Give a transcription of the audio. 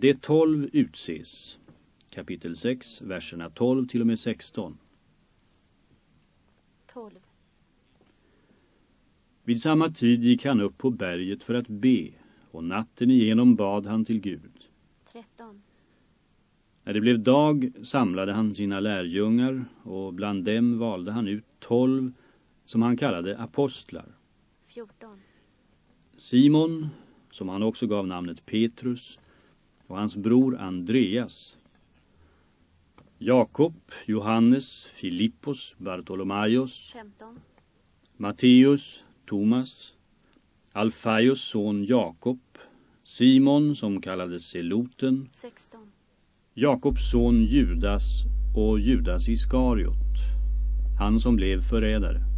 Det tolv utses. Kapitel 6, verserna 12 till och med 16. 12. Vid samma tid gick han upp på berget för att be och natten igenom bad han till Gud. 13. När det blev dag samlade han sina lärjungar och bland dem valde han ut tolv som han kallade apostlar. 14. Simon, som han också gav namnet Petrus, och hans bror Andreas. Jakob, Johannes, Filippos, Bartolomaios, 15. Matteus, Thomas, Alfaios son Jakob, Simon som kallades Seloten, 16. Jakobs son Judas och Judas Iskariot, han som blev förrädare.